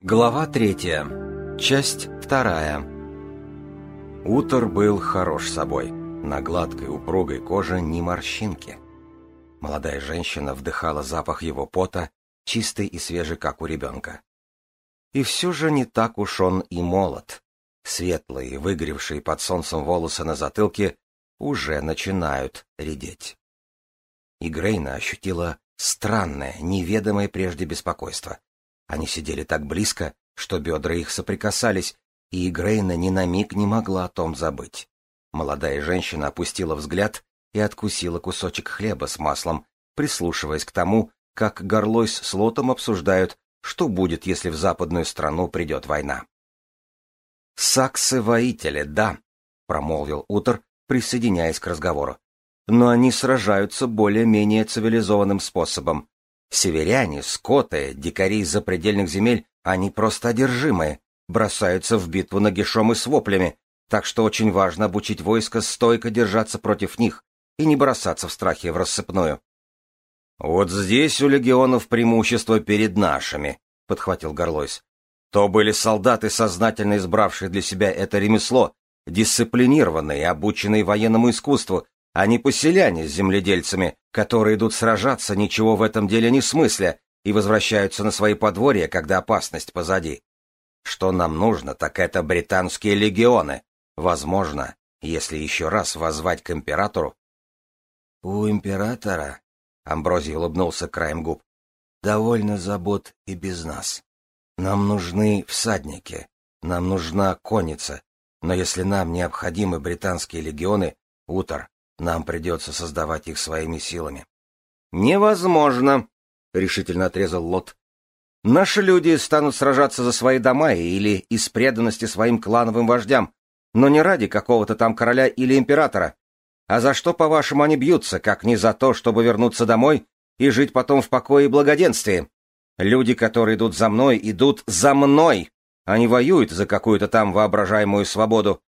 Глава третья. Часть вторая. Утор был хорош собой. На гладкой упругой коже ни морщинки. Молодая женщина вдыхала запах его пота, чистый и свежий, как у ребенка. И все же не так уж он и молод. Светлые, выгоревшие под солнцем волосы на затылке уже начинают редеть. И Грейна ощутила странное, неведомое прежде беспокойство. Они сидели так близко, что бедра их соприкасались, и Грейна ни на миг не могла о том забыть. Молодая женщина опустила взгляд и откусила кусочек хлеба с маслом, прислушиваясь к тому, как Горлойс с Лотом обсуждают, что будет, если в западную страну придет война. «Саксы-воители, да», — промолвил Утор, присоединяясь к разговору. «Но они сражаются более-менее цивилизованным способом. Северяне, скоты, дикари из запредельных земель, они просто одержимые, бросаются в битву нагишом и с воплями, так что очень важно обучить войско стойко держаться против них и не бросаться в страхе в рассыпную. «Вот здесь у легионов преимущество перед нашими», — подхватил Горлойс. «То были солдаты, сознательно избравшие для себя это ремесло, дисциплинированные, обученные военному искусству, а не поселяне с земледельцами, которые идут сражаться, ничего в этом деле не смысля, и возвращаются на свои подворья, когда опасность позади. Что нам нужно, так это британские легионы. Возможно, если еще раз воззвать к императору. — У императора, — Амброзий улыбнулся краем губ, — довольно забот и без нас. Нам нужны всадники, нам нужна конница, но если нам необходимы британские легионы, Утор, нам придется создавать их своими силами. Невозможно, решительно отрезал Лот. Наши люди станут сражаться за свои дома или из преданности своим клановым вождям, но не ради какого-то там короля или императора. А за что, по-вашему, они бьются, как не за то, чтобы вернуться домой и жить потом в покое и благоденствии? Люди, которые идут за мной, идут за мной. Они воюют за какую-то там воображаемую свободу.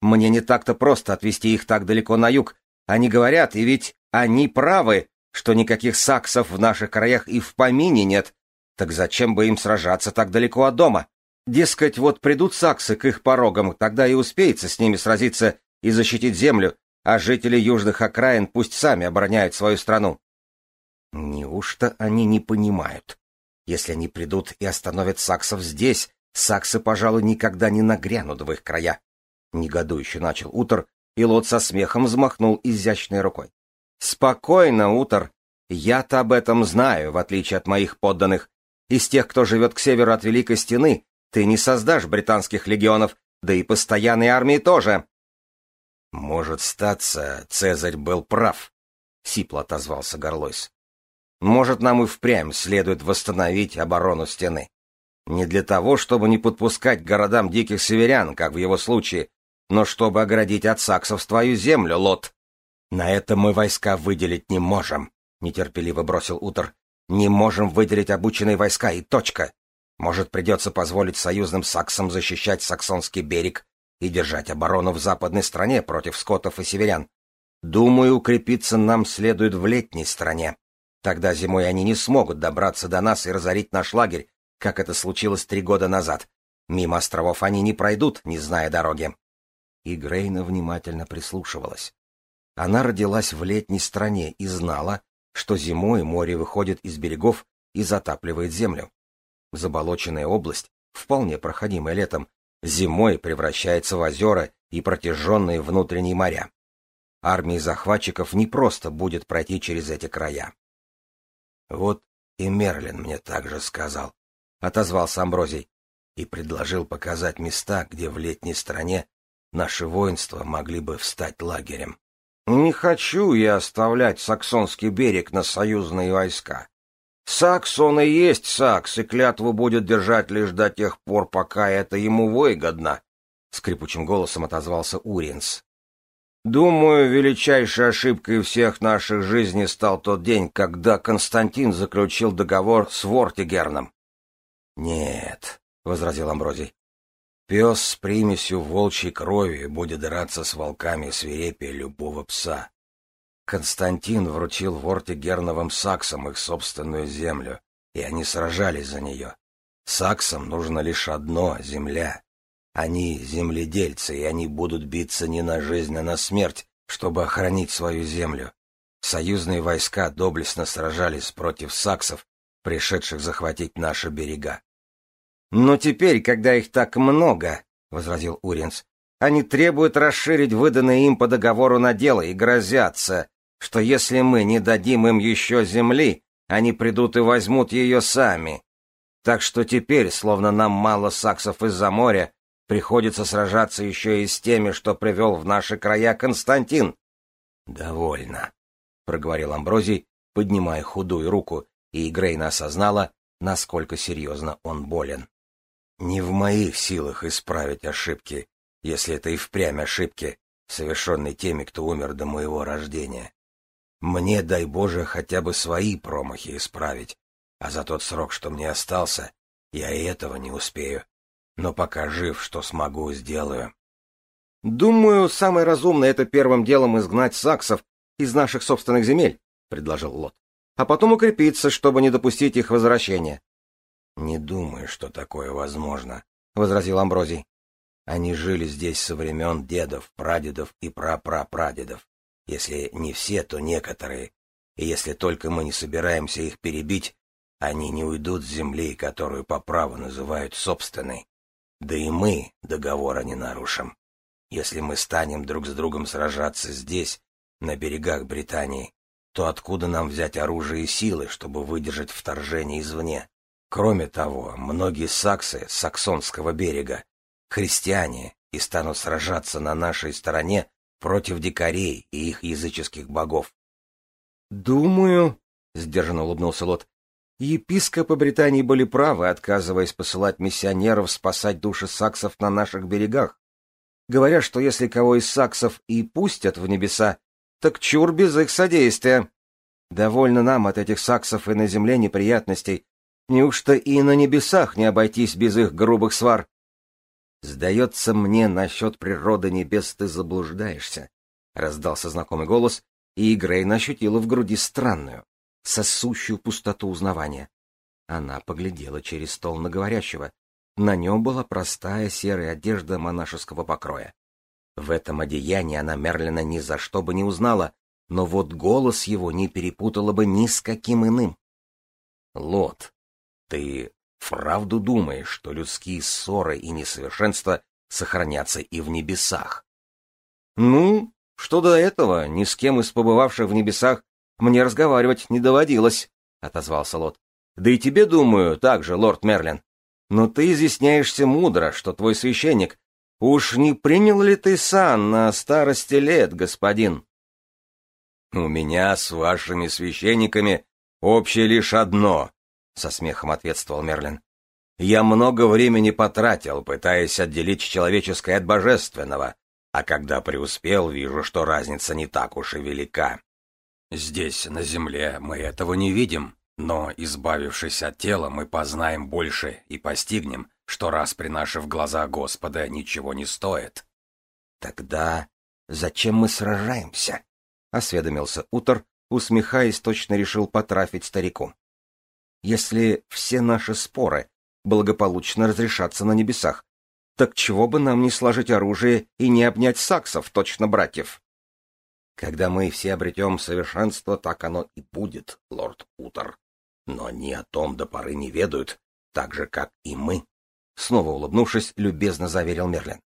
Мне не так-то просто отвести их так далеко на юг, они говорят, и ведь они правы, что никаких саксов в наших краях и в помине нет. Так зачем бы им сражаться так далеко от дома? Дескать, вот придут саксы к их порогам, тогда и успеется с ними сразиться и защитить землю, а жители южных окраин пусть сами обороняют свою страну. Неужто они не понимают? Если они придут и остановят саксов здесь, саксы, пожалуй, никогда не нагрянут в их края. Негодующе начал Утор, и Лот со смехом взмахнул изящной рукой. «Спокойно, Утор. Я-то об этом знаю, в отличие от моих подданных. Из тех, кто живет к северу от Великой Стены, ты не создашь британских легионов, да и постоянной армии тоже». «Может, статься, Цезарь был прав», — сипло отозвался Горлойс. «Может, нам и впрямь следует восстановить оборону стены. Не для того, чтобы не подпускать городам диких северян, как в его случае, но чтобы оградить от саксов твою землю, Лот. На это мы войска выделить не можем, нетерпеливо бросил Утор. Не можем выделить обученные войска и точка. Может, придется позволить союзным саксам защищать саксонский берег и держать оборону в западной стране против скотов и северян. Думаю, укрепиться нам следует в летней стране. Тогда зимой они не смогут добраться до нас и разорить наш лагерь, как это случилось три года назад. Мимо островов они не пройдут, не зная дороги и Грейна внимательно прислушивалась. Она родилась в летней стране и знала, что зимой море выходит из берегов и затапливает землю. Заболоченная область, вполне проходимая летом, зимой превращается в озера и протяженные внутренние моря. Армии захватчиков не просто будет пройти через эти края. Вот и Мерлин мне также сказал, — отозвался Амброзий, и предложил показать места, где в летней стране Наши воинства могли бы встать лагерем. Не хочу я оставлять Саксонский берег на союзные войска. Саксон и есть Сакс, и клятву будет держать лишь до тех пор, пока это ему выгодно, — скрипучим голосом отозвался Уринс. Думаю, величайшей ошибкой всех наших жизней стал тот день, когда Константин заключил договор с Вортигерном. — Нет, — возразил Амброзий, Пес с примесью волчьей крови будет драться с волками свирепее любого пса. Константин вручил Ворте Герновым саксам их собственную землю, и они сражались за нее. Саксам нужно лишь одно — земля. Они земледельцы, и они будут биться не на жизнь, а на смерть, чтобы охранить свою землю. Союзные войска доблестно сражались против саксов, пришедших захватить наши берега. «Но теперь, когда их так много, — возразил Уринс, — они требуют расширить выданное им по договору на дело и грозятся, что если мы не дадим им еще земли, они придут и возьмут ее сами. Так что теперь, словно нам мало саксов из-за моря, приходится сражаться еще и с теми, что привел в наши края Константин. — Довольно, — проговорил Амброзий, поднимая худую руку, и Грейна осознала, насколько серьезно он болен. — Не в моих силах исправить ошибки, если это и впрямь ошибки, совершенные теми, кто умер до моего рождения. Мне, дай Боже, хотя бы свои промахи исправить, а за тот срок, что мне остался, я и этого не успею. Но пока жив, что смогу, сделаю. Думаю, самое разумное — это первым делом изгнать саксов из наших собственных земель, — предложил Лот. А потом укрепиться, чтобы не допустить их возвращения. — Не думаю, что такое возможно, — возразил Амброзий. Они жили здесь со времен дедов, прадедов и прапрапрадедов. Если не все, то некоторые. И если только мы не собираемся их перебить, они не уйдут с земли, которую по праву называют собственной. Да и мы договора не нарушим. Если мы станем друг с другом сражаться здесь, на берегах Британии, то откуда нам взять оружие и силы, чтобы выдержать вторжение извне? Кроме того, многие саксы саксонского берега — христиане и станут сражаться на нашей стороне против дикарей и их языческих богов. — Думаю, — сдержанно улыбнулся Лот, — епископы Британии были правы, отказываясь посылать миссионеров спасать души саксов на наших берегах. Говорят, что если кого из саксов и пустят в небеса, так чур без их содействия. Довольно нам от этих саксов и на земле неприятностей. Неужто и на небесах не обойтись без их грубых свар? «Сдается мне, насчет природы небес ты заблуждаешься», — раздался знакомый голос, и Грейн ощутила в груди странную, сосущую пустоту узнавания. Она поглядела через стол на говорящего. На нем была простая серая одежда монашеского покроя. В этом одеянии она Мерлина ни за что бы не узнала, но вот голос его не перепутала бы ни с каким иным. — Лот, ты Вправду думаешь, что людские ссоры и несовершенства сохранятся и в небесах? Ну, что до этого, ни с кем из побывавших в небесах мне разговаривать не доводилось, — отозвался Лот. Да и тебе, думаю, так же, лорд Мерлин. Но ты изъясняешься мудро, что твой священник. Уж не принял ли ты сан на старости лет, господин? У меня с вашими священниками общее лишь одно — со смехом ответствовал Мерлин. «Я много времени потратил, пытаясь отделить человеческое от божественного, а когда преуспел, вижу, что разница не так уж и велика. Здесь, на земле, мы этого не видим, но, избавившись от тела, мы познаем больше и постигнем, что раз при наших глазах Господа ничего не стоит». «Тогда зачем мы сражаемся?» — осведомился Утор, усмехаясь, точно решил потрафить старику если все наши споры благополучно разрешатся на небесах. Так чего бы нам не сложить оружие и не обнять саксов, точно братьев? Когда мы все обретем совершенство, так оно и будет, лорд Утер. Но они о том до поры не ведают, так же, как и мы. Снова улыбнувшись, любезно заверил Мерлин.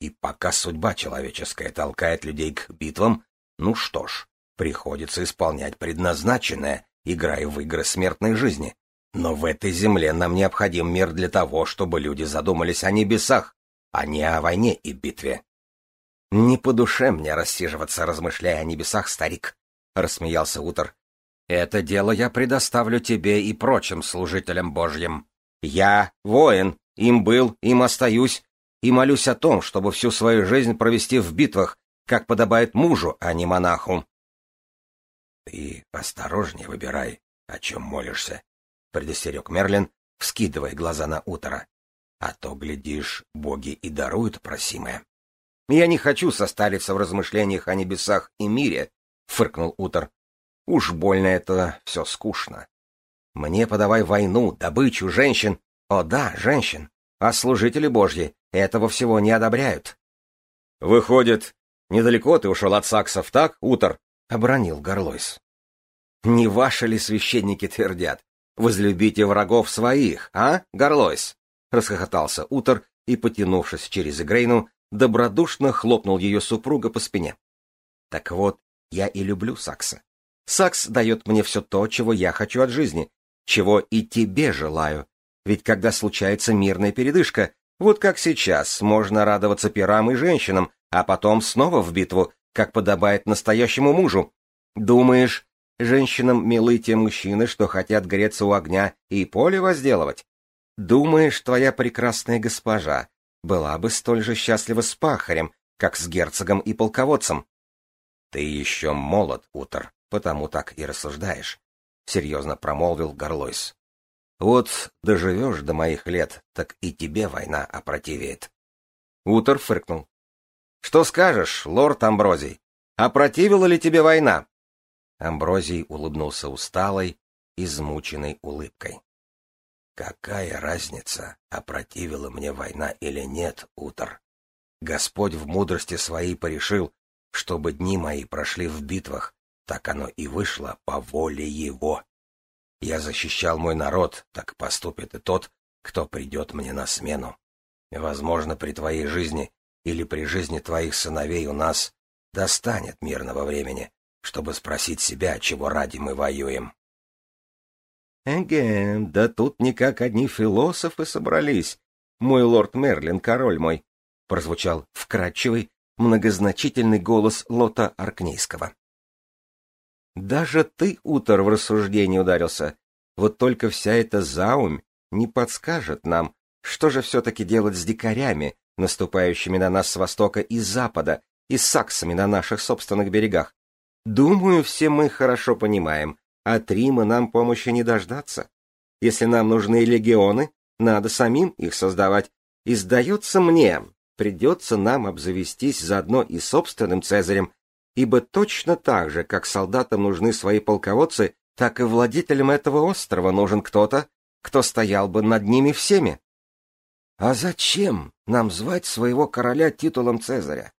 И пока судьба человеческая толкает людей к битвам, ну что ж, приходится исполнять предназначенное играя в игры смертной жизни. Но в этой земле нам необходим мир для того, чтобы люди задумались о небесах, а не о войне и битве. — Не по душе мне рассиживаться, размышляя о небесах, старик, — рассмеялся Утор. — Это дело я предоставлю тебе и прочим служителям Божьим. Я воин, им был, им остаюсь, и молюсь о том, чтобы всю свою жизнь провести в битвах, как подобает мужу, а не монаху. Ты осторожнее выбирай, о чем молишься, — предостерег Мерлин, вскидывая глаза на утро. А то, глядишь, боги и даруют просимое. — Я не хочу состариться в размышлениях о небесах и мире, — фыркнул Утор. — Уж больно это все скучно. Мне подавай войну, добычу, женщин. О да, женщин. А служители Божьи этого всего не одобряют. Выходит, недалеко ты ушел от саксов, так, Утор? — обронил Горлойс. Не ваши ли священники твердят? Возлюбите врагов своих, а, Горлойс? — расхохотался Утор и, потянувшись через Игрейну, добродушно хлопнул ее супруга по спине. Так вот, я и люблю Сакса. Сакс дает мне все то, чего я хочу от жизни, чего и тебе желаю. Ведь когда случается мирная передышка, вот как сейчас, можно радоваться пирам и женщинам, а потом снова в битву, как подобает настоящему мужу. Думаешь, женщинам милы те мужчины, что хотят греться у огня и поле возделывать? Думаешь, твоя прекрасная госпожа была бы столь же счастлива с пахарем, как с герцогом и полководцем? Ты еще молод, Утор, потому так и рассуждаешь, — серьезно промолвил Горлойс. Вот доживешь до моих лет, так и тебе война опротивеет. Утор фыркнул. Что скажешь, лорд Амброзий? Опротивила ли тебе война? Амброзий улыбнулся усталой, измученной улыбкой. Какая разница, опротивила мне война или нет, Утор? Господь в мудрости своей порешил, чтобы дни мои прошли в битвах, так оно и вышло по воле его. Я защищал мой народ, так поступит и тот, кто придет мне на смену. Возможно, при твоей жизни или при жизни твоих сыновей у нас достанет мирного времени, чтобы спросить себя, чего ради мы воюем. Эге, да тут никак одни философы собрались. Мой лорд Мерлин, король мой, прозвучал вкрадчивый, многозначительный голос Лота Аркнейского. Даже ты, Утор, в рассуждение ударился. Вот только вся эта заумь не подскажет нам, что же все-таки делать с дикарями, наступающими на нас с востока и запада, и с саксами на наших собственных берегах. Думаю, все мы хорошо понимаем, от Рима нам помощи не дождаться. Если нам нужны легионы, надо самим их создавать. И сдается мне, придется нам обзавестись заодно и собственным Цезарем, ибо точно так же, как солдатам нужны свои полководцы, так и владетелям этого острова нужен кто-то, кто стоял бы над ними всеми. А зачем нам звать своего короля титулом Цезаря?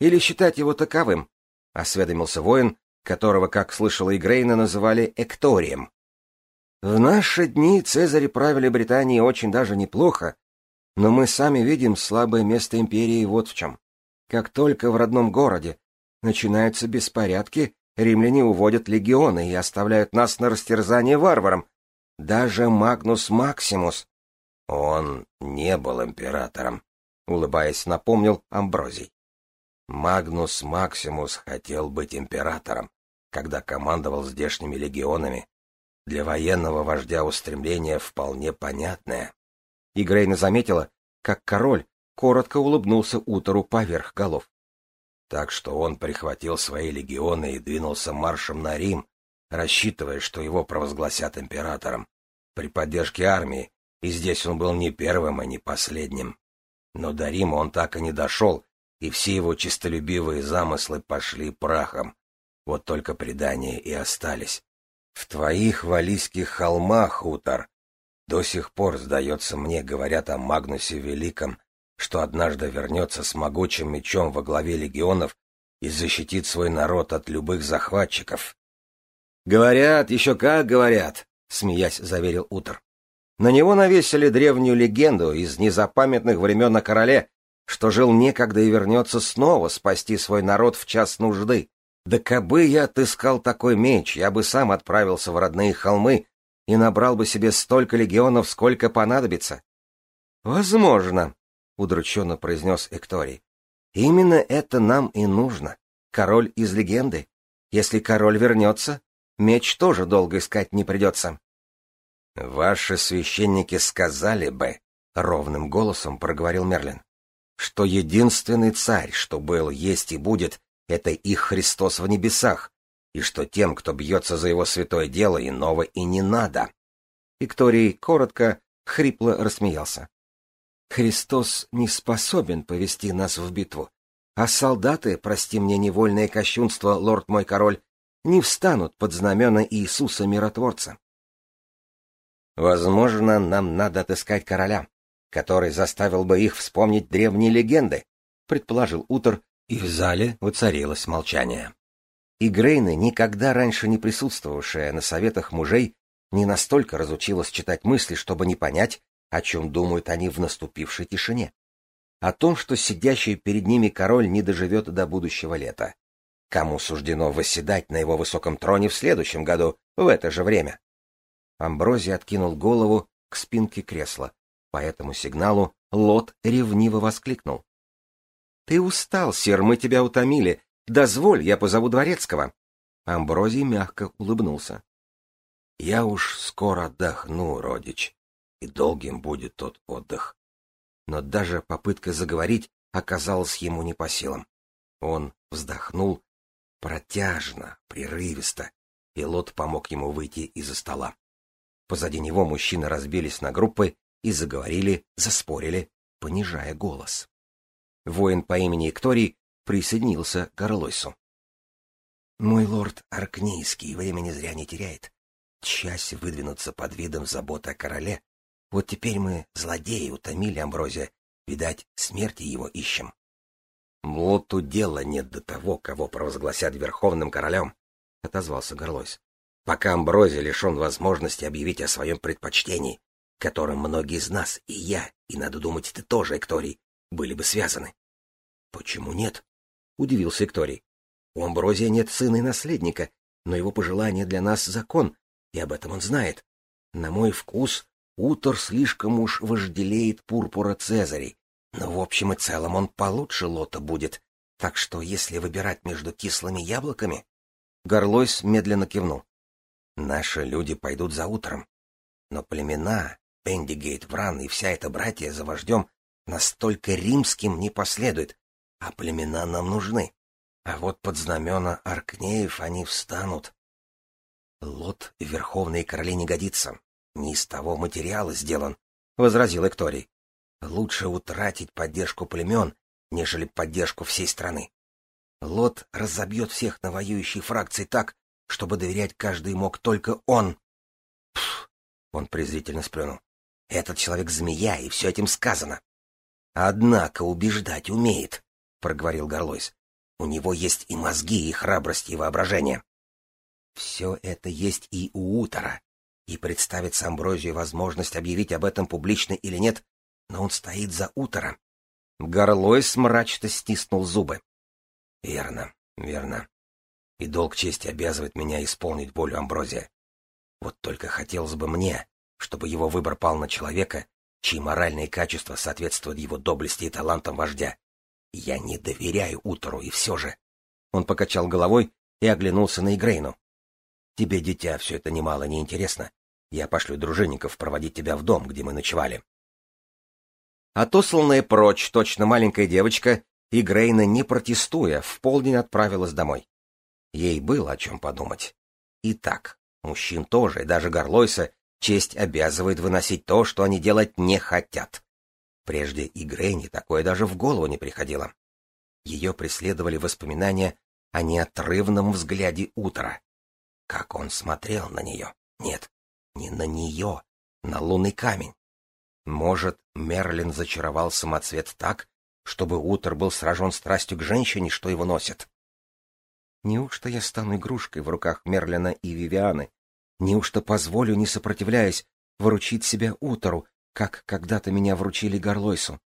Или считать его таковым? — осведомился воин, которого, как слышала Игрейна, называли Экторием. В наши дни Цезари правили Британией очень даже неплохо, но мы сами видим слабое место империи вот в чем. Как только в родном городе начинаются беспорядки, римляне уводят легионы и оставляют нас на растерзание варварам. Даже Магнус Максимус. Он не был императором, улыбаясь, напомнил Амброзий. Магнус Максимус хотел быть императором, когда командовал здешними легионами. Для военного вождя устремление вполне понятное. И Грейна заметила, как король коротко улыбнулся Утору поверх голов так что он прихватил свои легионы и двинулся маршем на Рим, рассчитывая, что его провозгласят императором, при поддержке армии, и здесь он был не первым и не последним. Но до Рима он так и не дошел, и все его честолюбивые замыслы пошли прахом. Вот только предания и остались. В твоих валийских холмах, Утор, до сих пор, сдается мне, говорят о Магнусе Великом, что однажды вернется с могучим мечом во главе легионов и защитит свой народ от любых захватчиков. «Говорят, еще как говорят», — смеясь заверил Утор. На него навесили древнюю легенду из незапамятных времен о короле, что жил некогда и вернется снова спасти свой народ в час нужды. Да кабы я отыскал такой меч, я бы сам отправился в родные холмы и набрал бы себе столько легионов, сколько понадобится. Возможно, удрученно произнес Экторий. Именно это нам и нужно. Король из легенды. Если король вернется, меч тоже долго искать не придется. Ваши священники сказали бы, ровным голосом проговорил Мерлин, что единственный царь, что был, есть и будет, это их Христос в небесах, и что тем, кто бьется за его святое дело, иного и не надо. Викторий коротко, хрипло рассмеялся. Христос не способен повести нас в битву, а солдаты, прости мне невольное кощунство, лорд мой король, не встанут под знамена Иисуса Миротворца. Возможно, нам надо отыскать короля, который заставил бы их вспомнить древние легенды, предположил Утер, и в зале воцарилось молчание. И Грейна, никогда раньше не присутствовавшая на советах мужей, не настолько разучилась читать мысли, чтобы не понять, о чем думают они в наступившей тишине. О том, что сидящий перед ними король не доживет до будущего лета. Кому суждено восседать на его высоком троне в следующем году, в это же время? Амброзий откинул голову к спинке кресла. По этому сигналу Лот ревниво воскликнул. — Ты устал, сир, мы тебя утомили. Дозволь, я позову дворецкого. Амброзий мягко улыбнулся. — Я уж скоро отдохну, родич, и долгим будет тот отдых. Но даже попытка заговорить оказалась ему не по силам. Он вздохнул протяжно, прерывисто, и Лот помог ему выйти из-за стола. Позади него мужчины разбились на группы и заговорили, заспорили, понижая голос. Воин по имени Экторий присоединился к Орлойсу. «Мой лорд Аркнийский времени зря не теряет. Часть выдвинуться под видом заботы о короле. Вот теперь мы, злодеи, утомили Амброзия. Видать, смерти его ищем». «Лоту дела нет до того, кого провозгласят верховным королем», — отозвался Горлойс пока Амброзия лишен возможности объявить о своем предпочтении, которым многие из нас, и я, и, надо думать, ты тоже, Экторий, были бы связаны. — Почему нет? — удивился Экторий. — У Амброзия нет сына и наследника, но его пожелание для нас закон, и об этом он знает. На мой вкус, Утор слишком уж вожделеет пурпура Цезарей, но в общем и целом он получше лота будет, так что если выбирать между кислыми яблоками... Горлойс медленно кивнул. Наши люди пойдут за утром. Но племена, Пендигейт, Вран и вся эта братья за вождем настолько римским не последует, а племена нам нужны. А вот под знамена Аркнеев они встанут. Лот в верховные короли не годится. Не из того материала сделан, — возразил Экторий. Лучше утратить поддержку племен, нежели поддержку всей страны. Лот разобьет всех на воюющие фракции так, чтобы доверять каждый мог только он. Пф, он презрительно сплюнул. Этот человек змея, и все этим сказано. Однако убеждать умеет, проговорил Горлойс. У него есть и мозги, и храбрость, и воображение. Все это есть и у Утора, и представится Амброзию возможность объявить об этом публично или нет, но он стоит за Утора. Горлойс мрачно стиснул зубы. — Верно, верно и долг чести обязывает меня исполнить волю Амброзия. Вот только хотелось бы мне, чтобы его выбор пал на человека, чьи моральные качества соответствуют его доблести и талантам вождя. Я не доверяю Утору, и все же. Он покачал головой и оглянулся на Игрейну. Тебе, дитя, все это немало не интересно. Я пошлю дружинников проводить тебя в дом, где мы ночевали. Отосланная прочь точно маленькая девочка, Игрейна, не протестуя, в полдень отправилась домой. Ей было о чем подумать. И так, мужчин тоже, и даже Горлойса, честь обязывает выносить то, что они делать не хотят. Прежде и Грейни такое даже в голову не приходило. Ее преследовали воспоминания о неотрывном взгляде утра. Как он смотрел на нее. Нет, не на нее, на лунный камень. Может, Мерлин зачаровал самоцвет так, чтобы утро был сражен страстью к женщине, что его носит? Неужто я стану игрушкой в руках Мерлина и Вивианы? Неужто позволю, не сопротивляясь, вручить себя Утору, как когда-то меня вручили Горлойсу?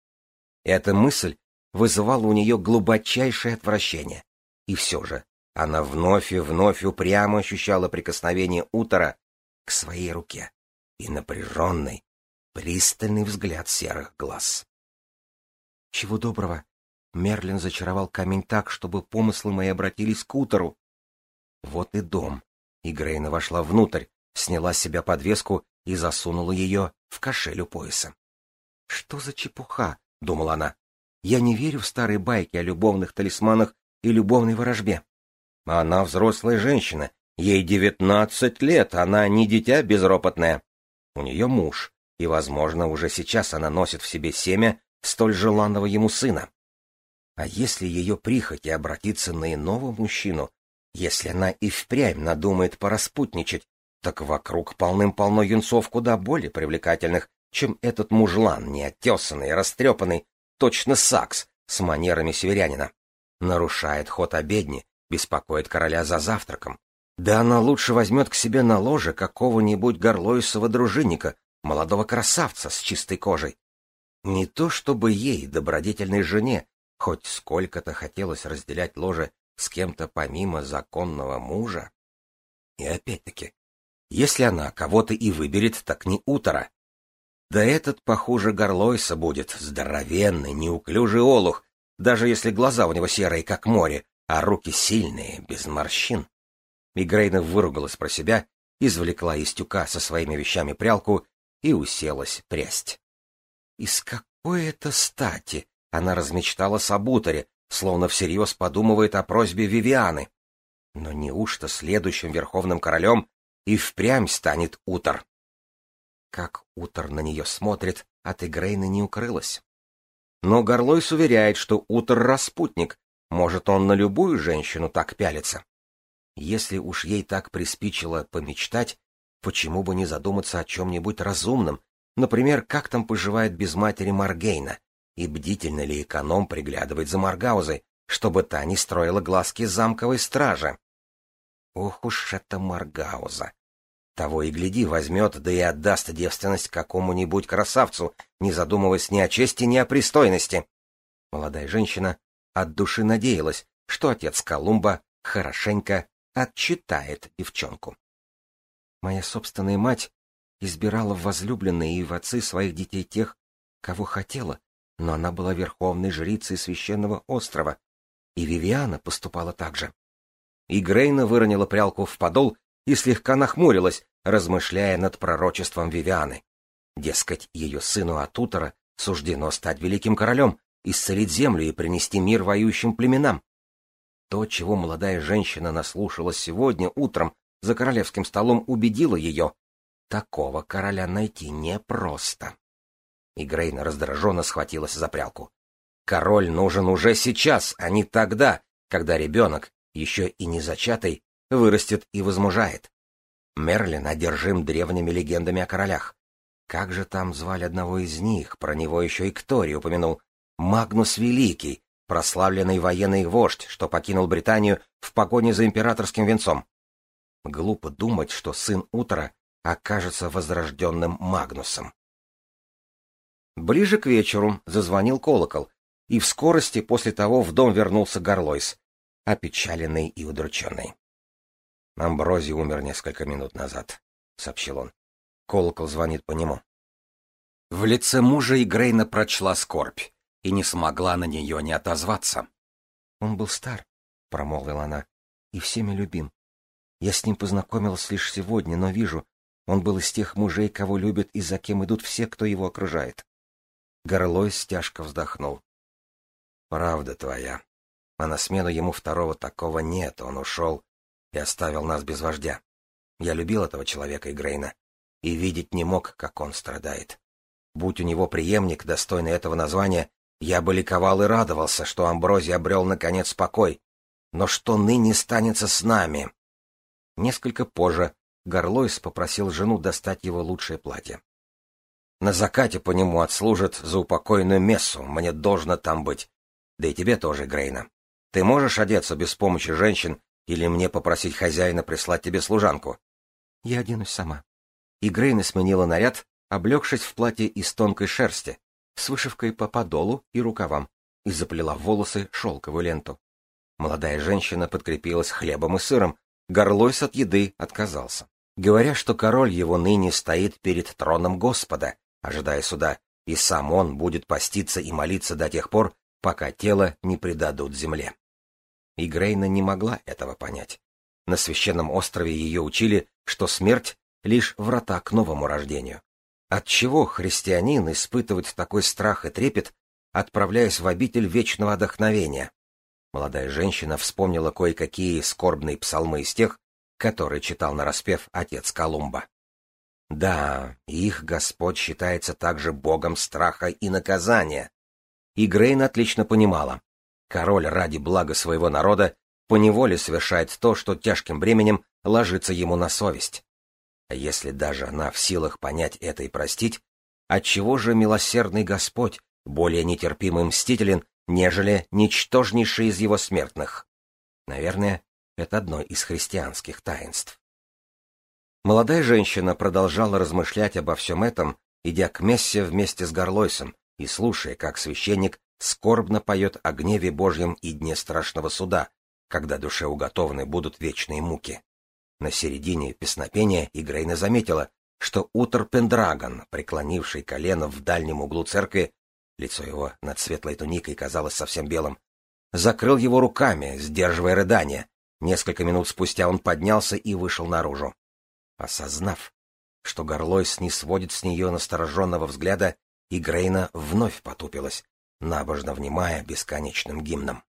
Эта мысль вызывала у нее глубочайшее отвращение. И все же она вновь и вновь упрямо ощущала прикосновение Утора к своей руке и напряженный, пристальный взгляд серых глаз. Чего доброго, Мерлин зачаровал камень так, чтобы помыслы мои обратились к утору. Вот и дом. И Грейна вошла внутрь, сняла с себя подвеску и засунула ее в кошель у пояса. «Что за чепуха?» — думала она. «Я не верю в старые байки о любовных талисманах и любовной ворожбе. Она взрослая женщина, ей девятнадцать лет, она не дитя безропотное. У нее муж, и, возможно, уже сейчас она носит в себе семя столь желанного ему сына. А если ее прихоти обратиться на иного мужчину, если она и впрямь надумает пораспутничать, так вокруг полным-полно юнцов куда более привлекательных, чем этот мужлан, неотесанный, растрепанный, точно сакс, с манерами северянина. Нарушает ход обедни, беспокоит короля за завтраком. Да она лучше возьмет к себе на ложе какого-нибудь горлоисого дружинника, молодого красавца с чистой кожей. Не то чтобы ей, добродетельной жене, хоть сколько-то хотелось разделять ложе с кем-то помимо законного мужа. И опять-таки, если она кого-то и выберет, так не утро. Да этот похуже горлойса будет, здоровенный, неуклюжий олух, даже если глаза у него серые, как море, а руки сильные, без морщин. Мигрейна выругалась про себя, извлекла из тюка со своими вещами прялку и уселась прясть. И с какой это стати она размечталась об уторе, словно всерьез подумывает о просьбе Вивианы? Но неужто следующим верховным королем и впрямь станет Утор? Как Утор на нее смотрит, от Игрейны не укрылась. Но Горлойс уверяет, что Утор распутник, может, он на любую женщину так пялится. Если уж ей так приспичило помечтать, почему бы не задуматься о чем-нибудь разумном, например, как там поживает без матери Маргейна, и бдительно ли эконом приглядывает за Маргаузой, чтобы та не строила глазки замковой стражи. Ох уж это Маргауза! Того и гляди, возьмет, да и отдаст девственность какому-нибудь красавцу, не задумываясь ни о чести, ни о пристойности. Молодая женщина от души надеялась, что отец Колумба хорошенько отчитает девчонку. Моя собственная мать избирала в возлюбленные и в отцы своих детей тех, кого хотела, но она была верховной жрицей священного острова, и Вивиана поступала так же. И Грейна выронила прялку в подол и слегка нахмурилась, размышляя над пророчеством Вивианы. Дескать, ее сыну Атутора суждено стать великим королем, исцелить землю и принести мир воюющим племенам. То, чего молодая женщина наслушалась сегодня утром за королевским столом, убедило ее. Такого короля найти непросто. И Грейна раздраженно схватилась за прялку. Король нужен уже сейчас, а не тогда, когда ребенок, еще и не зачатый, вырастет и возмужает. Мерлин одержим древними легендами о королях. Как же там звали одного из них, про него еще и Ктори упомянул. Магнус Великий, прославленный военный вождь, что покинул Британию в погоне за императорским венцом. Глупо думать, что сын Утра окажется возрожденным Магнусом. Ближе к вечеру зазвонил колокол, и в скорости после того в дом вернулся Горлойс, опечаленный и удрученный. Амбрози умер несколько минут назад, — сообщил он. Колокол звонит по нему. В лице мужа Игрейна прочла скорбь и не смогла на нее не отозваться. — Он был стар, — промолвила она, — и всеми любим. Я с ним познакомилась лишь сегодня, но вижу, он был из тех мужей, кого любят и за кем идут все, кто его окружает. Горлой тяжко вздохнул. — Правда твоя. А на смену ему второго такого нет, он ушел и оставил нас без вождя. Я любил этого человека Игрейна и видеть не мог, как он страдает. Будь у него преемник, достойный этого названия, я бы ликовал и радовался, что Амброзий обрел наконец покой. Но что ныне станется с нами? Несколько позже Горлойс попросил жену достать его лучшее платье. На закате по нему отслужат за упокойную мессу, мне должно там быть. Да и тебе тоже, Грейна. Ты можешь одеться без помощи женщин или мне попросить хозяина прислать тебе служанку? Я оденусь сама. И Грейна сменила наряд, облегшись в платье из тонкой шерсти, с вышивкой по подолу и рукавам, и заплела в волосы шелковую ленту. Молодая женщина подкрепилась хлебом и сыром, горлойс от еды отказался, говоря, что король его ныне стоит перед троном Господа, ожидая суда, и сам он будет поститься и молиться до тех пор, пока тело не предадут земле. И Грейна не могла этого понять. На священном острове ее учили, что смерть — лишь врата к новому рождению. Отчего христианин испытывает такой страх и трепет, отправляясь в обитель вечного отдохновения? Молодая женщина вспомнила кое-какие скорбные псалмы из тех, которые читал нараспев отец Колумба. Да, их Господь считается также богом страха и наказания. И Грейн отлично понимала, Король ради блага своего народа поневоле совершает то, что тяжким бременем ложится ему на совесть. А если даже она в силах понять это и простить, отчего же милосердный Господь более нетерпимый мстителен, нежели ничтожнейший из его смертных? Наверное, это одно из христианских таинств. Молодая женщина продолжала размышлять обо всем этом, идя к мессе вместе с Горлойсом и слушая, как священник скорбно поет о гневе Божьем и дне страшного суда, когда душе уготованы будут вечные муки. На середине песнопения Игрейна заметила, что Утер Пендрагон, преклонивший колено в дальнем углу церкви, лицо его над светлой туникой казалось совсем белым, закрыл его руками, сдерживая рыдания. Несколько минут спустя он поднялся и вышел наружу. Осознав, что Горлойс не сводит с нее настороженного взгляда, и Грейна вновь потупилась, набожно внимая бесконечным гимном.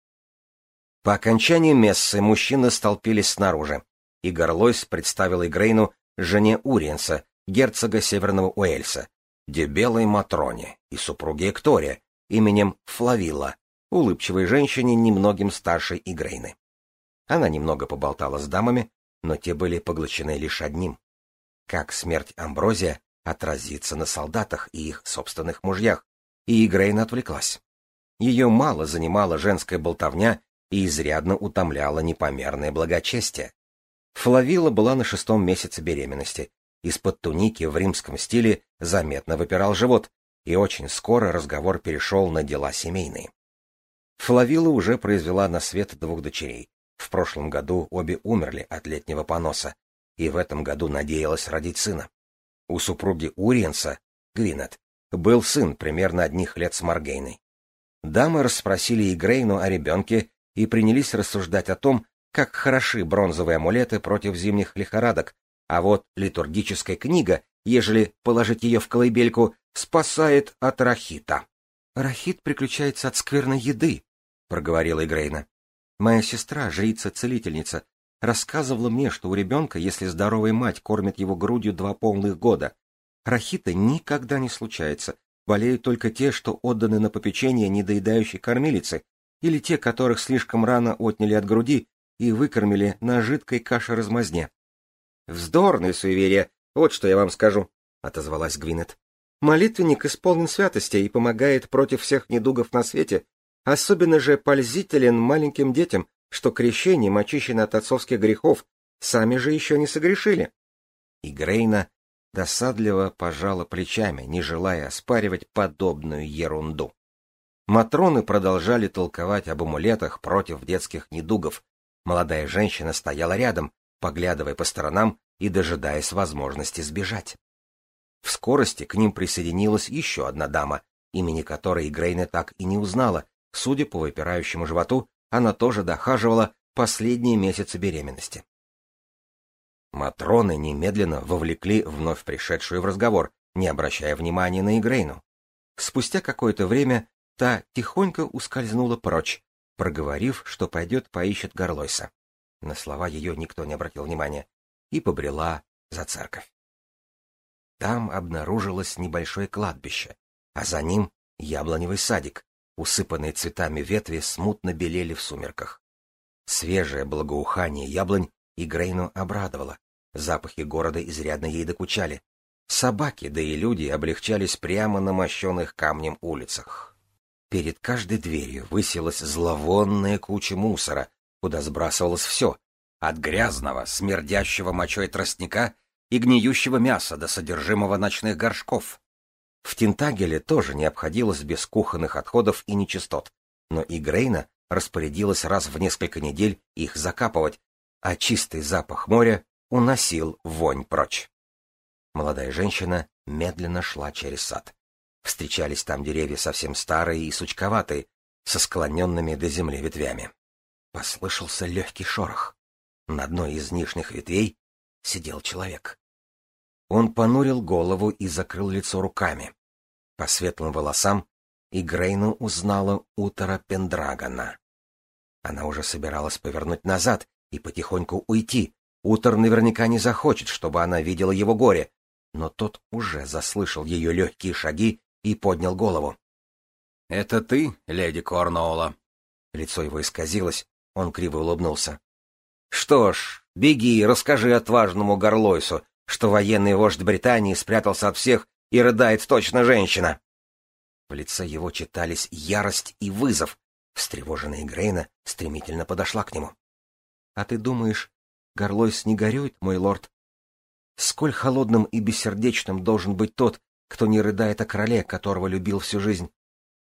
По окончании мессы мужчины столпились снаружи, и Горлойс представил Игрейну жене Уриенса, герцога Северного Уэльса, дебелой Матроне и супруге Эктория, именем Флавилла, улыбчивой женщине немногим старшей Игрейны. Она немного поболтала с дамами, но те были поглощены лишь одним. Как смерть Амброзия отразится на солдатах и их собственных мужьях, и Игрейна отвлеклась. Ее мало занимала женская болтовня и изрядно утомляла непомерное благочестие. Флавила была на шестом месяце беременности. Из-под туники в римском стиле заметно выпирал живот, и очень скоро разговор перешел на дела семейные. Флавила уже произвела на свет двух дочерей, в прошлом году обе умерли от летнего поноса, и в этом году надеялась родить сына. У супруги Уриенса, Гвинет, был сын примерно одних лет с Маргейной. Дамы расспросили Игрейну о ребенке и принялись рассуждать о том, как хороши бронзовые амулеты против зимних лихорадок, а вот литургическая книга, ежели положить ее в колыбельку, спасает от рахита. — Рахит приключается от скверной еды, — проговорила Игрейна. Моя сестра, жрица-целительница, рассказывала мне, что у ребенка, если здоровая мать кормит его грудью два полных года, рахита никогда не случается, болеют только те, что отданы на попечение недоедающей кормилицы, или те, которых слишком рано отняли от груди и выкормили на жидкой каше-размазне. — Вздорные суеверия, вот что я вам скажу, — отозвалась Гвинет. Молитвенник исполнен святости и помогает против всех недугов на свете, Особенно же пользителен маленьким детям, что крещением очищены от отцовских грехов, сами же еще не согрешили. И Грейна досадливо пожала плечами, не желая оспаривать подобную ерунду. Матроны продолжали толковать об амулетах против детских недугов. Молодая женщина стояла рядом, поглядывая по сторонам и дожидаясь возможности сбежать. В скорости к ним присоединилась еще одна дама, имени которой Грейна так и не узнала, Судя по выпирающему животу, она тоже дохаживала последние месяцы беременности. Матроны немедленно вовлекли вновь пришедшую в разговор, не обращая внимания на Игрейну. Спустя какое-то время та тихонько ускользнула прочь, проговорив, что пойдет поищет Горлойса. На слова ее никто не обратил внимания, и побрела за церковь. Там обнаружилось небольшое кладбище, а за ним яблоневый садик, Усыпанные цветами ветви смутно белели в сумерках. Свежее благоухание яблонь и Грейну обрадовало. Запахи города изрядно ей докучали. Собаки, да и люди облегчались прямо на мощенных камнем улицах. Перед каждой дверью высилась зловонная куча мусора, куда сбрасывалось все, от грязного, смердящего мочой тростника и гниющего мяса до содержимого ночных горшков. В Тинтагеле тоже не обходилось без кухонных отходов и нечистот, но и Грейна распорядилась раз в несколько недель их закапывать, а чистый запах моря уносил вонь прочь. Молодая женщина медленно шла через сад. Встречались там деревья совсем старые и сучковатые, со склоненными до земли ветвями. Послышался легкий шорох. На одной из нижних ветвей сидел человек. Он понурил голову и закрыл лицо руками. По светлым волосам и Грейну узнала Утора Пендрагона. Она уже собиралась повернуть назад и потихоньку уйти. Утор наверняка не захочет, чтобы она видела его горе, но тот уже заслышал ее легкие шаги и поднял голову. — Это ты, леди Корнуола? Лицо его исказилось, он криво улыбнулся. — Что ж, беги и расскажи отважному Горлойсу, что военный вождь Британии спрятался от всех и рыдает точно женщина. В лице его читались ярость и вызов. Встревоженная Грейна стремительно подошла к нему. — А ты думаешь, Горлойс не горюет, мой лорд? Сколь холодным и бессердечным должен быть тот, кто не рыдает о короле, которого любил всю жизнь?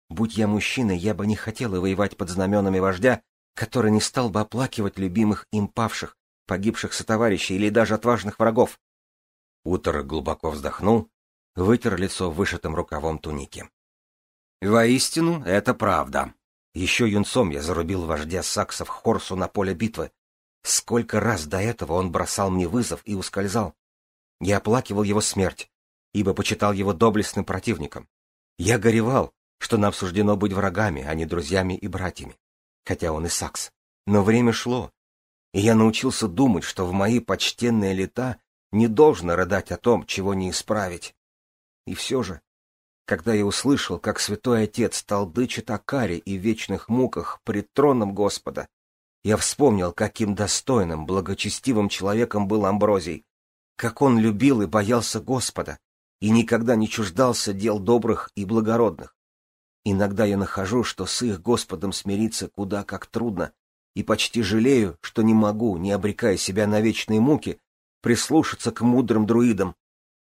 Будь я мужчиной, я бы не хотела воевать под знаменами вождя, который не стал бы оплакивать любимых им павших, погибших сотоварищей или даже отважных врагов. Утор глубоко вздохнул, вытер лицо вышитым рукавом туники. Воистину, это правда. Еще юнцом я зарубил вождя саксов Хорсу на поле битвы. Сколько раз до этого он бросал мне вызов и ускользал. Я оплакивал его смерть, ибо почитал его доблестным противником. Я горевал, что нам суждено быть врагами, а не друзьями и братьями, хотя он и сакс. Но время шло, и я научился думать, что в мои почтенные лета не должно рыдать о том, чего не исправить. И все же, когда я услышал, как святой отец толдычит о каре и вечных муках пред троном Господа, я вспомнил, каким достойным, благочестивым человеком был Амброзий, как он любил и боялся Господа, и никогда не чуждался дел добрых и благородных. Иногда я нахожу, что с их Господом смириться куда как трудно, и почти жалею, что не могу, не обрекая себя на вечные муки, прислушаться к мудрым друидам,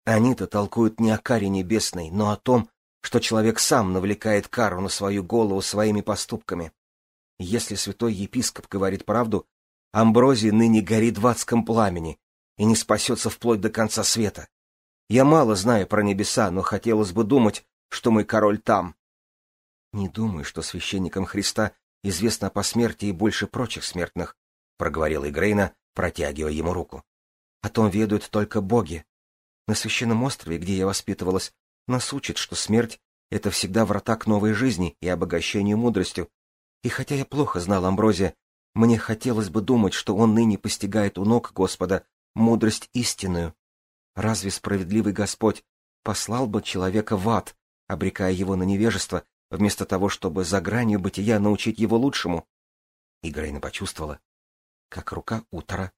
они-то толкуют не о каре небесной, но о том, что человек сам навлекает кару на свою голову своими поступками. Если святой епископ говорит правду, Амброзий ныне горит в адском пламени и не спасется вплоть до конца света. Я мало знаю про небеса, но хотелось бы думать, что мой король там. Не думаю, что священникам Христа известно о посмертии больше прочих смертных, — проговорил Игрейна, протягивая ему руку. — О том ведают только боги, на священном острове, где я воспитывалась, нас учат, что смерть — это всегда врата к новой жизни и обогащению мудростью. И хотя я плохо знал Амброзия, мне хотелось бы думать, что он ныне постигает у ног Господа мудрость истинную. Разве справедливый Господь послал бы человека в ад, обрекая его на невежество, вместо того, чтобы за гранью бытия научить его лучшему? И Грейна почувствовала, как рука Утора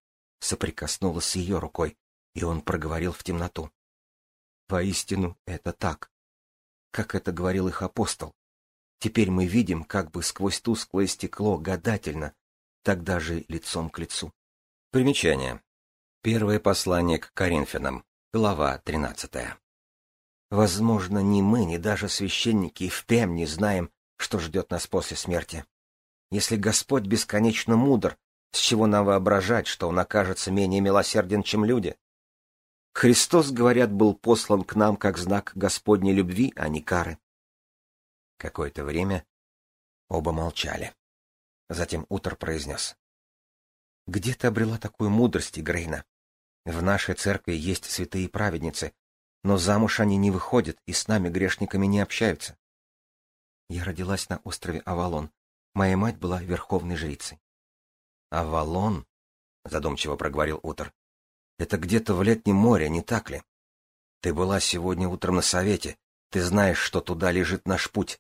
соприкоснулась с ее рукой и он проговорил в темноту. Воистину, это так. Как это говорил их апостол. Теперь мы видим, как бы сквозь тусклое стекло гадательно, тогда же лицом к лицу. Примечание. Первое послание к Коринфянам, глава 13. Возможно, ни мы, ни даже священники впрямь не знаем, что ждет нас после смерти. Если Господь бесконечно мудр, с чего нам воображать, что Он окажется менее милосерден, чем люди? Христос, говорят, был послан к нам как знак Господней любви, а не кары. Какое-то время оба молчали. Затем Утор произнес. — Где ты обрела такую мудрость, Грейна? В нашей церкви есть святые праведницы, но замуж они не выходят и с нами, грешниками, не общаются. Я родилась на острове Авалон. Моя мать была верховной жрицей. — Авалон? — задумчиво проговорил Утор. Это где-то в летнем море, не так ли? Ты была сегодня утром на совете. Ты знаешь, что туда лежит наш путь.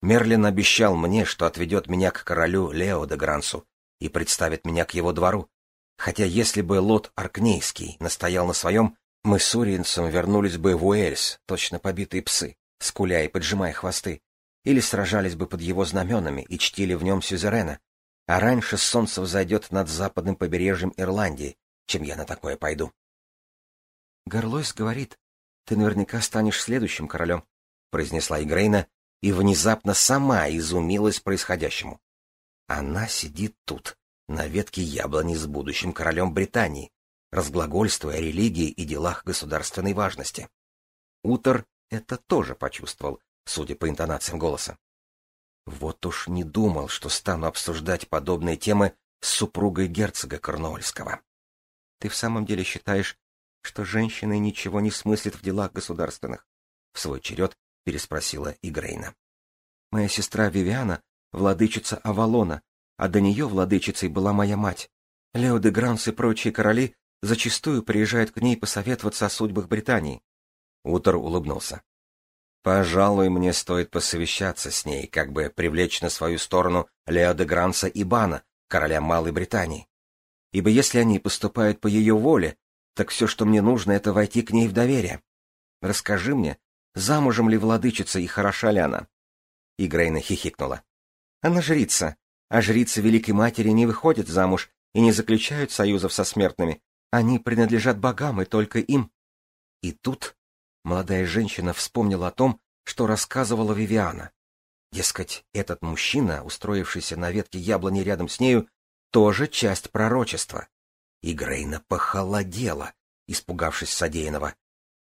Мерлин обещал мне, что отведет меня к королю Лео де Грансу и представит меня к его двору. Хотя если бы Лот Аркнейский настоял на своем, мы с Уриенцем вернулись бы в Уэльс, точно побитые псы, скуля и поджимая хвосты, или сражались бы под его знаменами и чтили в нем сюзерена. А раньше солнце взойдет над западным побережьем Ирландии, чем я на такое пойду. Горлойс говорит, ты наверняка станешь следующим королем, произнесла Игрейна и внезапно сама изумилась происходящему. Она сидит тут, на ветке яблони с будущим королем Британии, разглагольствуя о религии и делах государственной важности. Утор это тоже почувствовал, судя по интонациям голоса. Вот уж не думал, что стану обсуждать подобные темы с супругой герцога Корнуольского. Ты в самом деле считаешь, что женщины ничего не смыслят в делах государственных? В свой черед переспросила Игрейна. Моя сестра Вивиана — владычица Авалона, а до нее владычицей была моя мать. Лео де Гранс и прочие короли зачастую приезжают к ней посоветоваться о судьбах Британии. Утор улыбнулся. Пожалуй, мне стоит посовещаться с ней, как бы привлечь на свою сторону Лео де Гранса и Бана, короля Малой Британии ибо если они поступают по ее воле, Так все, что мне нужно, это войти к ней в доверие. Расскажи мне, замужем ли владычица и хороша ли она? И хихикнула. Она жрица, а жрицы Великой Матери не выходят замуж и не заключают союзов со смертными. Они принадлежат богам и только им. И тут молодая женщина вспомнила о том, что рассказывала Вивиана. Дескать, этот мужчина, устроившийся на ветке яблони рядом с нею, тоже часть пророчества. И Грейна похолодела, испугавшись содеянного.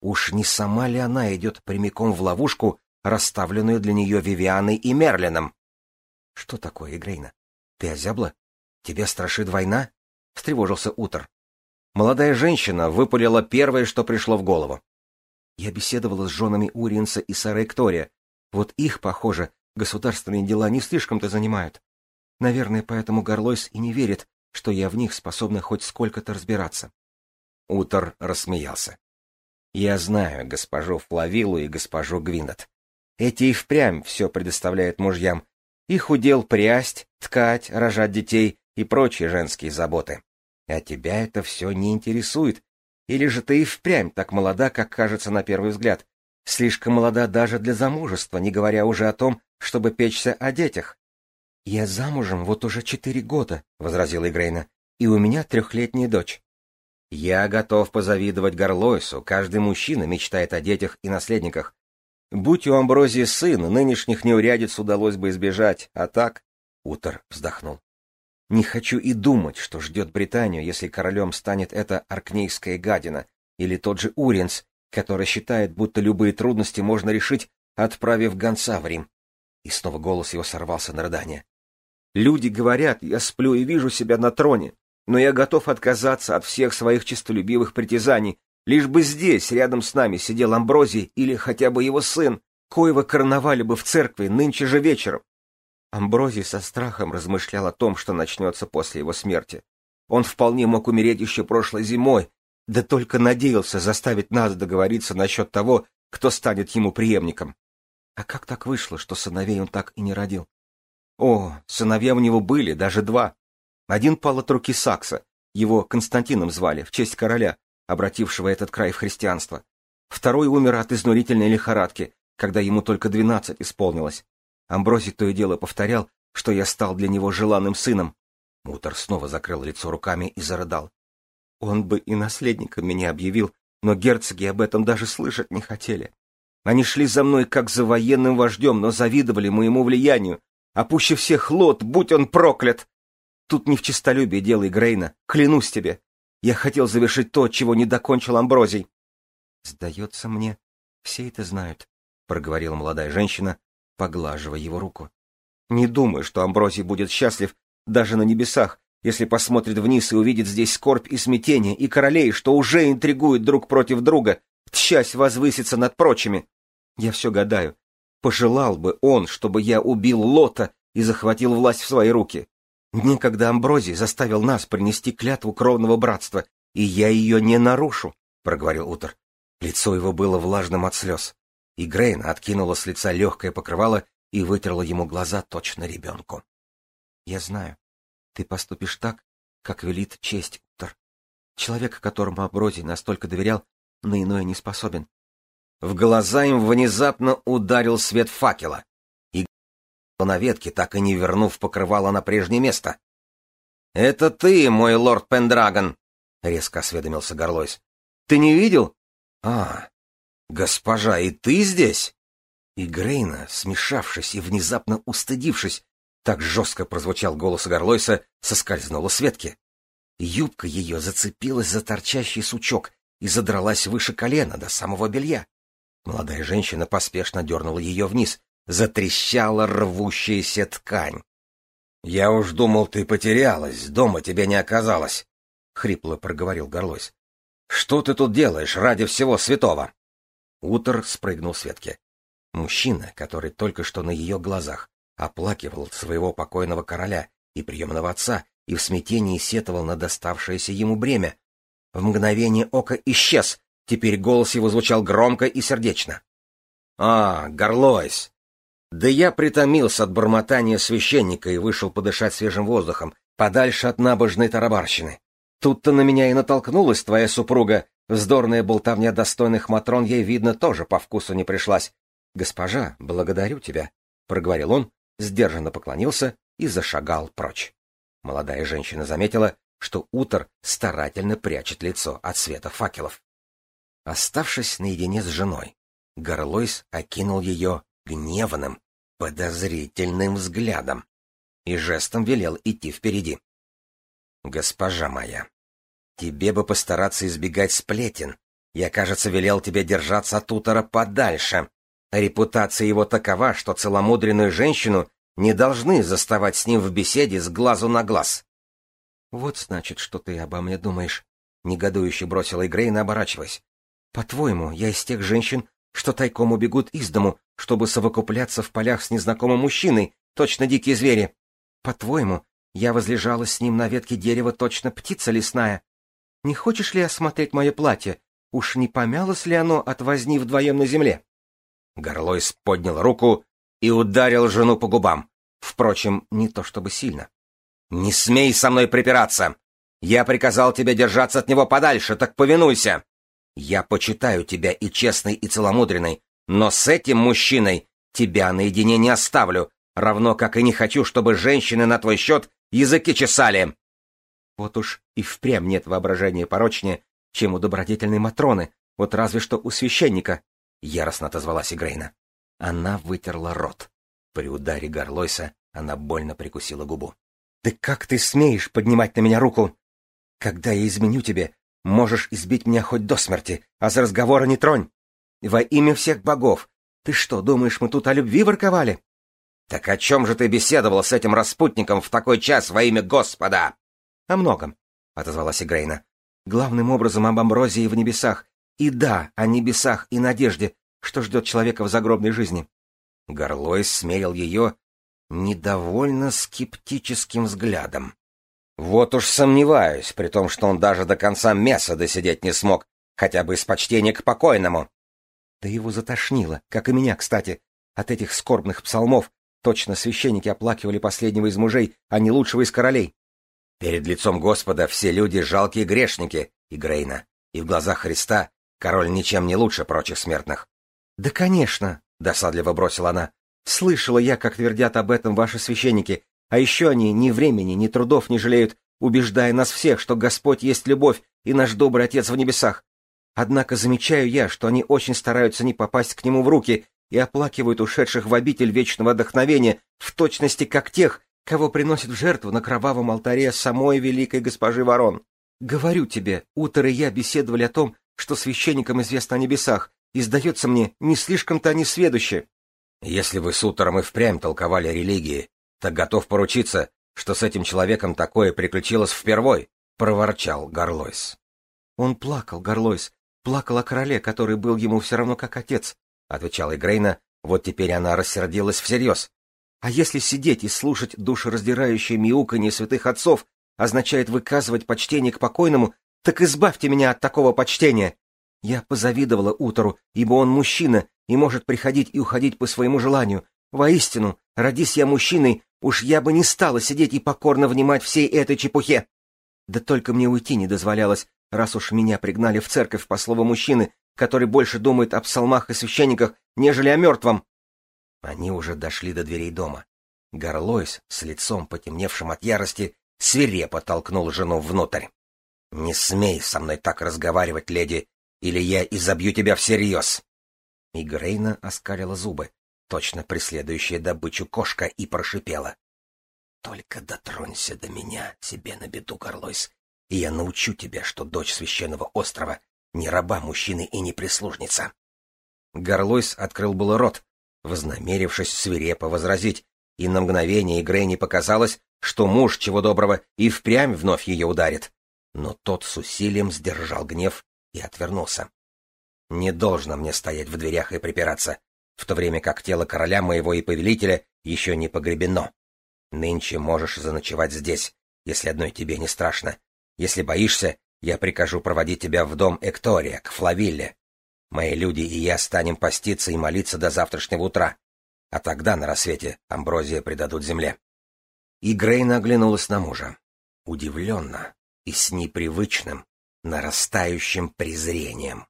Уж не сама ли она идет прямиком в ловушку, расставленную для нее Вивианой и Мерлином? — Что такое, Игрейна? Ты озябла? Тебя страшит война? — встревожился Утор. Молодая женщина выпалила первое, что пришло в голову. Я беседовала с женами Уриенса и Сары Эктория. Вот их, похоже, государственные дела не слишком-то занимают. Наверное, поэтому Горлойс и не верит, что я в них способна хоть сколько-то разбираться. Утор рассмеялся. Я знаю госпожу Флавилу и госпожу Гвинет. Эти и впрямь все предоставляют мужьям. Их удел прясть, ткать, рожать детей и прочие женские заботы. А тебя это все не интересует. Или же ты и впрямь так молода, как кажется на первый взгляд. Слишком молода даже для замужества, не говоря уже о том, чтобы печься о детях. — Я замужем вот уже четыре года, — возразила Игрейна, — и у меня трехлетняя дочь. Я готов позавидовать Горлойсу, каждый мужчина мечтает о детях и наследниках. Будь у Амброзии сын, нынешних неурядиц удалось бы избежать, а так... Утор вздохнул. Не хочу и думать, что ждет Британию, если королем станет эта аркнейская гадина, или тот же Уренс, который считает, будто любые трудности можно решить, отправив гонца в Рим. И снова голос его сорвался на рыдание. Люди говорят, я сплю и вижу себя на троне, но я готов отказаться от всех своих честолюбивых притязаний, лишь бы здесь, рядом с нами, сидел Амброзий или хотя бы его сын, коего короновали бы в церкви нынче же вечером. Амброзий со страхом размышлял о том, что начнется после его смерти. Он вполне мог умереть еще прошлой зимой, да только надеялся заставить нас договориться насчет того, кто станет ему преемником. А как так вышло, что сыновей он так и не родил? О, сыновья у него были, даже два. Один пал от руки Сакса, его Константином звали, в честь короля, обратившего этот край в христианство. Второй умер от изнурительной лихорадки, когда ему только двенадцать исполнилось. Амброзий то и дело повторял, что я стал для него желанным сыном. Мутор снова закрыл лицо руками и зарыдал. Он бы и наследником меня объявил, но герцоги об этом даже слышать не хотели. Они шли за мной как за военным вождем, но завидовали моему влиянию. А всех Лот, будь он проклят! Тут не в честолюбие дело Грейна, клянусь тебе. Я хотел завершить то, чего не докончил Амброзий. — Сдается мне, все это знают, — проговорила молодая женщина, поглаживая его руку. Не думаю, что Амброзий будет счастлив даже на небесах, если посмотрит вниз и увидит здесь скорбь и смятение, и королей, что уже интригуют друг против друга, тщась возвыситься над прочими. Я все гадаю, пожелал бы он, чтобы я убил Лота и захватил власть в свои руки. Некогда Амброзий заставил нас принести клятву кровного братства, и я ее не нарушу, — проговорил Утер. Лицо его было влажным от слез и Грейн откинула с лица легкое покрывало и вытерла ему глаза точно ребенку. — Я знаю. Ты поступишь так, как велит честь, Утор. Человек, которому Аброзий настолько доверял, на иное не способен. В глаза им внезапно ударил свет факела, и на ветке, так и не вернув покрывало на прежнее место. — Это ты, мой лорд Пендрагон! — резко осведомился Горлойс. — Ты не видел? — А, «Госпожа, и ты здесь?» И Грейна, смешавшись и внезапно устыдившись, так жестко прозвучал голос Горлойса, соскользнула с ветки. Юбка ее зацепилась за торчащий сучок и задралась выше колена до самого белья. Молодая женщина поспешно дернула ее вниз, затрещала рвущаяся ткань. — Я уж думал, ты потерялась, дома тебя не оказалось, — хрипло проговорил Горлойс. — Что ты тут делаешь ради всего святого? Утор спрыгнул с ветки. Мужчина, который только что на ее глазах оплакивал своего покойного короля и приемного отца и в смятении сетовал на доставшееся ему бремя, в мгновение ока исчез, теперь голос его звучал громко и сердечно. — А, Горлойс! Да я притомился от бормотания священника и вышел подышать свежим воздухом, подальше от набожной тарабарщины. Тут-то на меня и натолкнулась твоя супруга. Вздорная болтовня достойных матрон ей, видно, тоже по вкусу не пришлась. Госпожа, благодарю тебя, — проговорил он, сдержанно поклонился и зашагал прочь. Молодая женщина заметила, что Утор старательно прячет лицо от света факелов. Оставшись наедине с женой, Горлойс окинул ее гневным, подозрительным взглядом и жестом велел идти впереди. «Госпожа моя, тебе бы постараться избегать сплетен. Я, кажется, велел тебе держаться от Утора подальше. Репутация его такова, что целомудренную женщину не должны заставать с ним в беседе с глазу на глаз. — Вот значит, что ты обо мне думаешь, — негодующе бросила Игрейна, оборачиваясь. — По-твоему, я из тех женщин, что тайком убегут из дому, чтобы совокупляться в полях с незнакомым мужчиной, точно дикие звери. По-твоему, я возлежала с ним на ветке дерева, точно птица лесная. Не хочешь ли осмотреть мое платье? Уж не помялось ли оно от возни вдвоем на земле? Горлойс поднял руку и ударил жену по губам. Впрочем, не то чтобы сильно. «Не смей со мной припираться! Я приказал тебе держаться от него подальше, так повинуйся! Я почитаю тебя и честный, и целомудренный, но с этим мужчиной тебя наедине не оставлю, равно как и не хочу, чтобы женщины на твой счет языки чесали!» Вот уж и впрямь нет воображения порочнее, чем у добродетельной Матроны, вот разве что у священника, — яростно отозвалась Игрейна. Она вытерла рот. При ударе Горлойса она больно прикусила губу. «Ты как ты смеешь поднимать на меня руку? Когда я изменю тебе, можешь избить меня хоть до смерти, а за разговора не тронь. Во имя всех богов. Ты что, думаешь, мы тут о любви ворковали?» «Так о чем же ты беседовал с этим распутником в такой час во имя Господа?» «О многом», — отозвалась Игрейна. «Главным образом об амброзии в небесах. И да, о небесах и надежде, что ждет человека в загробной жизни. Горлой смерил ее недовольно скептическим взглядом. Вот уж сомневаюсь, при том, что он даже до конца мяса досидеть не смог, хотя бы из почтения к покойному. Да его затошнило, как и меня, кстати, от этих скорбных псалмов. Точно священники оплакивали последнего из мужей, а не лучшего из королей. Перед лицом Господа все люди жалкие грешники, и Грейна, и в глазах Христа король ничем не лучше прочих смертных. Да, конечно, досадливо бросила она. Слышала я, как твердят об этом ваши священники, а еще они ни времени, ни трудов не жалеют, убеждая нас всех, что Господь есть любовь и наш добрый Отец в небесах. Однако замечаю я, что они очень стараются не попасть к нему в руки и оплакивают ушедших в обитель вечного вдохновения в точности как тех, кого приносят в жертву на кровавом алтаре самой великой госпожи Ворон. Говорю тебе, Утор и я беседовали о том, что священникам известно о небесах, и, сдается мне, не слишком-то они сведущи. Если вы с утром и впрямь толковали религии, так готов поручиться, что с этим человеком такое приключилось впервой, — проворчал Горлойс. Он плакал, Горлойс, плакал о короле, который был ему все равно как отец, — отвечала Игрейна, вот теперь она рассердилась всерьез. А если сидеть и слушать душераздирающее мяуканье святых отцов означает выказывать почтение к покойному, так избавьте меня от такого почтения. Я позавидовала Утору, ибо он мужчина и может приходить и уходить по своему желанию. Воистину, родись я мужчиной, уж я бы не стала сидеть и покорно внимать всей этой чепухе. Да только мне уйти не дозволялось, раз уж меня пригнали в церковь по слову мужчины, который больше думает о псалмах и священниках, нежели о мертвом. Они уже дошли до дверей дома. Горлойс, с лицом потемневшим от ярости, свирепо толкнул жену внутрь. — Не смей со мной так разговаривать, леди, или я изобью тебя всерьез. И Грейна оскалила зубы, точно преследующая добычу кошка, и прошипела. — Только дотронься до меня, себе на беду, Горлойс, и я научу тебя, что дочь священного острова не раба мужчины и не прислужница. Горлойс открыл было рот, вознамерившись свирепо возразить, и на мгновение Грейне показалось, что муж, чего доброго, и впрямь вновь ее ударит. Но тот с усилием сдержал гнев и отвернулся. Не должно мне стоять в дверях и припираться, в то время как тело короля моего и повелителя еще не погребено. Нынче можешь заночевать здесь, если одной тебе не страшно. Если боишься, я прикажу проводить тебя в дом Эктория, к Флавилле. Мои люди и я станем поститься и молиться до завтрашнего утра. А тогда на рассвете Амброзия предадут земле. И Грейна оглянулась на мужа. Удивленно и с непривычным, нарастающим презрением.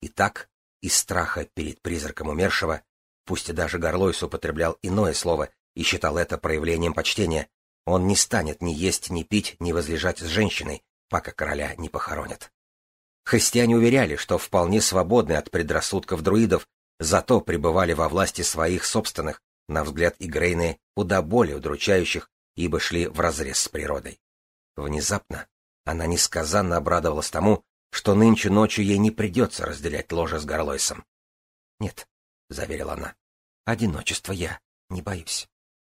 Итак, из страха перед призраком умершего, пусть и даже Горлойс употреблял иное слово и считал это проявлением почтения, он не станет ни есть, ни пить, ни возлежать с женщиной, пока короля не похоронят. Христиане уверяли, что вполне свободны от предрассудков друидов, зато пребывали во власти своих собственных, на взгляд Игрейны, куда более удручающих, ибо шли вразрез с природой. Внезапно она несказанно обрадовалась тому, что нынче ночью ей не придется разделять ложе с Горлойсом. — Нет, — заверила она, — одиночества я не боюсь.